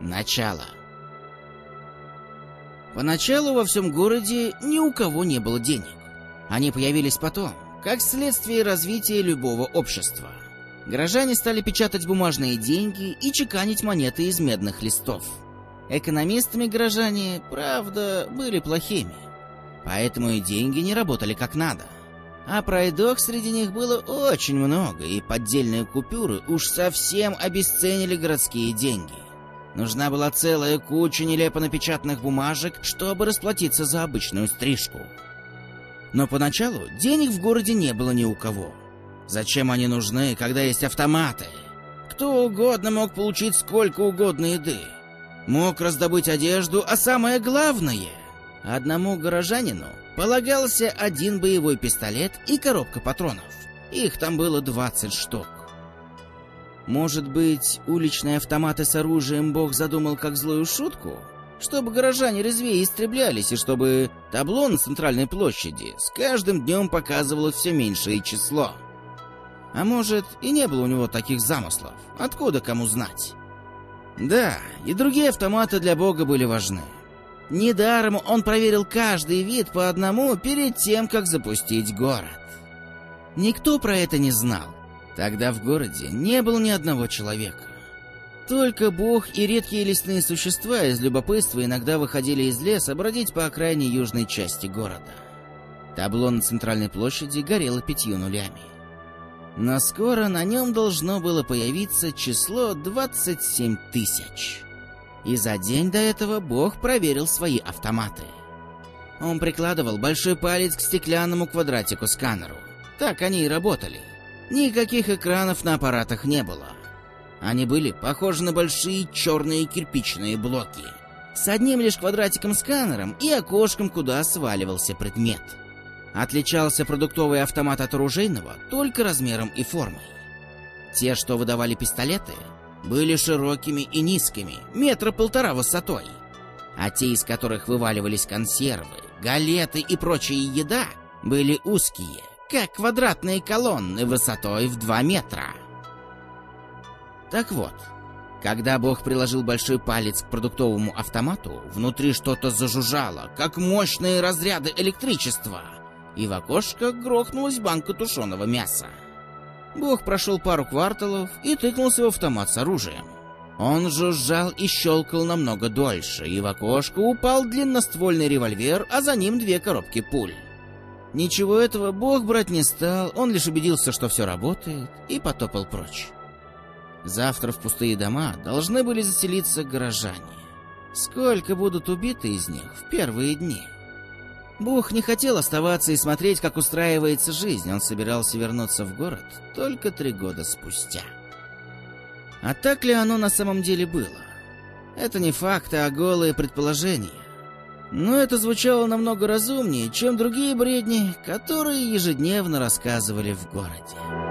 Начало. Поначалу во всем городе ни у кого не было денег. Они появились потом, как следствие развития любого общества. Горожане стали печатать бумажные деньги и чеканить монеты из медных листов. Экономистами горожане, правда, были плохими. Поэтому и деньги не работали как надо. А пройдох среди них было очень много, и поддельные купюры уж совсем обесценили городские деньги. Нужна была целая куча нелепо напечатанных бумажек, чтобы расплатиться за обычную стрижку. Но поначалу денег в городе не было ни у кого. Зачем они нужны, когда есть автоматы? Кто угодно мог получить сколько угодно еды. Мог раздобыть одежду, а самое главное... Одному горожанину полагался один боевой пистолет и коробка патронов. Их там было 20 штук. Может быть, уличные автоматы с оружием Бог задумал как злую шутку? Чтобы горожане резвее истреблялись, и чтобы табло на центральной площади с каждым днем показывало все меньшее число. А может, и не было у него таких замыслов. Откуда кому знать? Да, и другие автоматы для Бога были важны. Недаром он проверил каждый вид по одному перед тем, как запустить город. Никто про это не знал. Тогда в городе не было ни одного человека. Только бог и редкие лесные существа из любопытства иногда выходили из леса бродить по окраине южной части города. Табло на центральной площади горело пятью нулями. Но скоро на нем должно было появиться число 27 тысяч. И за день до этого бог проверил свои автоматы. Он прикладывал большой палец к стеклянному квадратику-сканеру. Так они и работали. Никаких экранов на аппаратах не было. Они были похожи на большие черные кирпичные блоки. С одним лишь квадратиком-сканером и окошком, куда сваливался предмет. Отличался продуктовый автомат от оружейного только размером и формой. Те, что выдавали пистолеты, были широкими и низкими, метра полтора высотой. А те, из которых вываливались консервы, галеты и прочая еда, были узкие, как квадратные колонны высотой в 2 метра. Так вот, когда Бог приложил большой палец к продуктовому автомату, внутри что-то зажужжало, как мощные разряды электричества, и в окошко грохнулась банка тушеного мяса. Бог прошел пару кварталов и тыкнулся в автомат с оружием. Он жужжал и щелкал намного дольше, и в окошко упал длинноствольный револьвер, а за ним две коробки пуль. Ничего этого Бог брать не стал, он лишь убедился, что все работает, и потопал прочь. Завтра в пустые дома должны были заселиться горожане. Сколько будут убиты из них в первые дни? Бог не хотел оставаться и смотреть, как устраивается жизнь. Он собирался вернуться в город только три года спустя. А так ли оно на самом деле было? Это не факты, а голые предположения. Но это звучало намного разумнее, чем другие бредни, которые ежедневно рассказывали в городе.